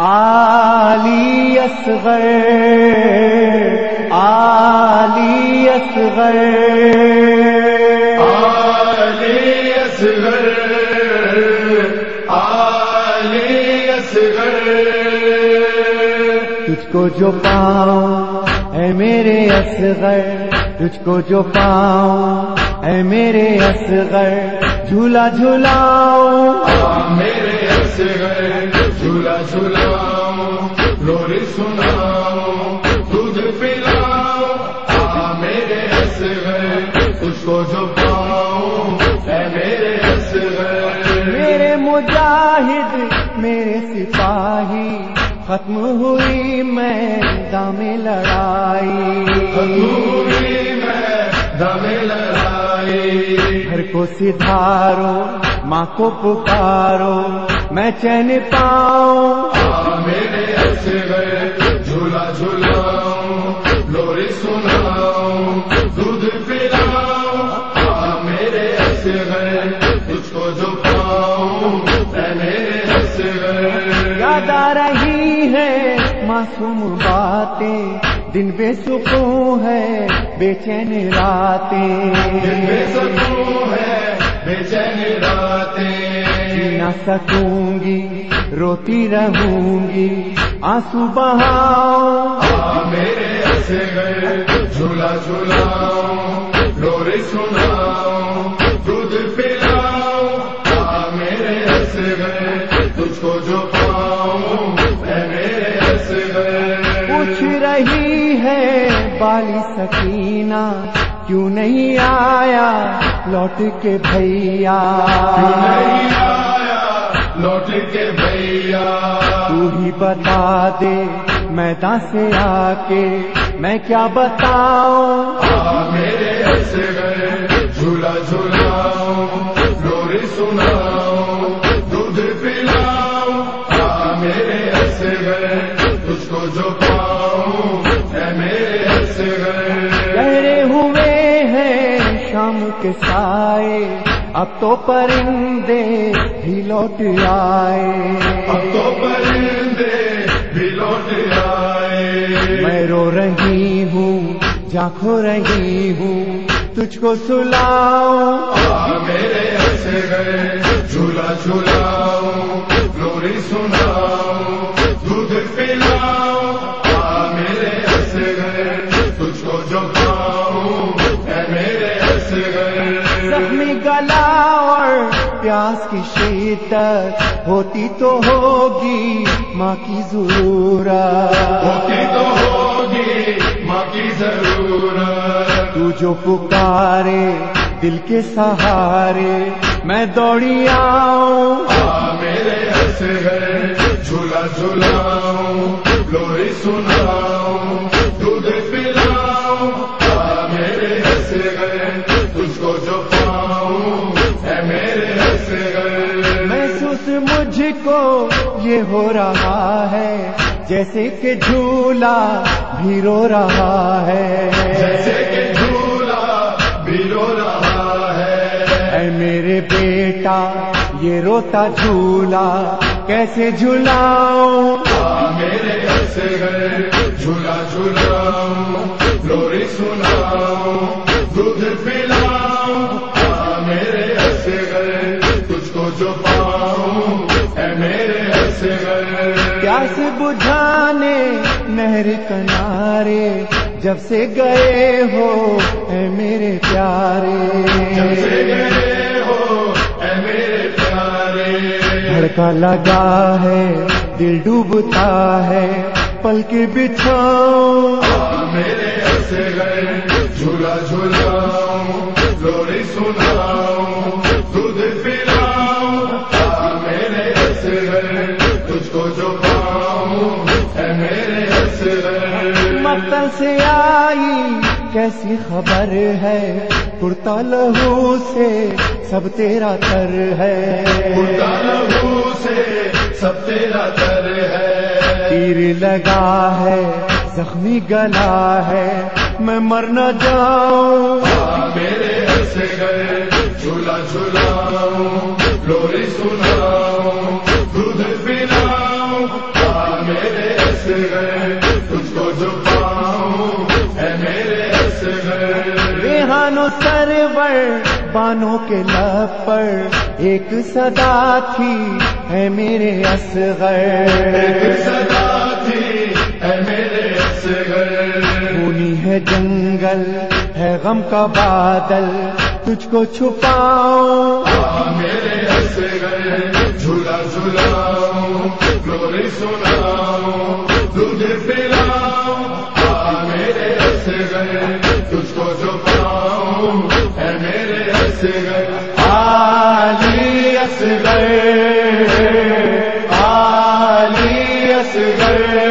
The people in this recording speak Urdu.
علی اصغر علی اصغر۔ علی اصغر علی اصغر۔ تجھ کو جو پاؤں اے میرے اصغر۔ تجھ کو جو پاؤں اے میرے اصغر۔ جھولا جھولاؤں۔ میرے جھولا جھولاؤں لوری سناؤں دودھ پلاؤ آ میرے اصغر تجھ کو جو پاؤں اے میرے مجاہد میرے سپاہی ختم ہوئی میں دام لڑائی۔ پوری میں دم لڑائی۔ گھر کو سدھارو ماں کو پکارو۔ میں چین پاؤں۔ میرے اصغر جھولا جھولاؤں لوری سناؤں دودھ پلاؤں۔ میرے اصغر تجھ کو جو پاؤں میرے اصغر۔ یاد آ رہی ہے معصوم باتیں دن بے سکون ہے بے چین راتیں۔ دل میں سکون ہے بے چین راتیں۔ نہ سکوں گی روتی رہوں گی آنسو بہاؤ۔ آ میرے اصغر جھولا جھولاؤں لوری سناؤں دودھ پلاؤں آ میرے اصغر تجھ کو جو پاؤں میرے اصغر پوچھ رہی ہے بالی سکینہ کیوں نہیں آیا لوٹ کے بھیا؟ لوٹ کے بھیا۔ تو ہی بتا دے میدان سے آ کے میں کیا بتاؤں؟ میرے اصغر جھولا جھولاؤں لوری سناؤں دودھ پلاؤں۔ میرے اصغر تجھ کو جو پاؤں میرے اصغر گہرے ہوئے ہیں شام کے سائے اب تو پرندے بھی لوٹ آئے۔ اب تو پرندے بھی لوٹ آئے۔ میں رو رہی ہوں جا کھو رہی ہوں تجھ کو سلاؤں۔ آ میرے اصغر جھولا جھولاؤں لوری سناؤں دودھ پلاؤں۔ گلا اور پیاس کی شدت ہوتی تو ہوگی ماں کی ضرورت۔ ہوتی تو ہوگی ماں کی ضرورت۔ تو جو پکارے دل کے سہارے میں دوڑی آؤں۔ میرے اصغر جھولا جھولاؤں لوری سناؤں دودھ پلاؤں۔ میرے اصغر تجھ کو جو مجھ کو یہ ہو رہا ہے جیسے کہ جھولا بھی رو رہا ہے۔ جیسے کہ جھولا بھی رو رہا ہے۔ اے میرے بیٹا یہ روتا جھولا کیسے جھولاؤں آ میرے اصغر جھولا جھولاؤں لوری پیاس بجھانے نہر کنارے جب سے گئے ہو اے میرے پیارے۔ جب سے گئے ہو اے میرے پیارے۔ دھڑکا لگا ہے دل ڈوبتا ہے پل کے بچھاؤ میرے جھولا جھولاؤں لوری متن سے آئی کیسی خبر ہے؟ کرتا لہو سے سب تیرا تر ہے۔ خدا لہو سے سب تیرا در ہے۔ تیر لگا ہے زخمی گلا ہے۔ میں مر نہ جاؤں۔ آ میرے اصغر جھولا جھولاؤں لوری سناؤں۔ ریحانو سرور بانو کے لب پر ایک صدا تھی ہے میرے اصغر۔ ایک صدا تھی ہے میرے اصغر۔ بونی ہے جنگل ہے غم کا بادل تجھ کو چھپاؤں۔ میرے اصغر جھولا جھلاؤں گلوری سناؤں۔ اصغر علی اصغر اصغر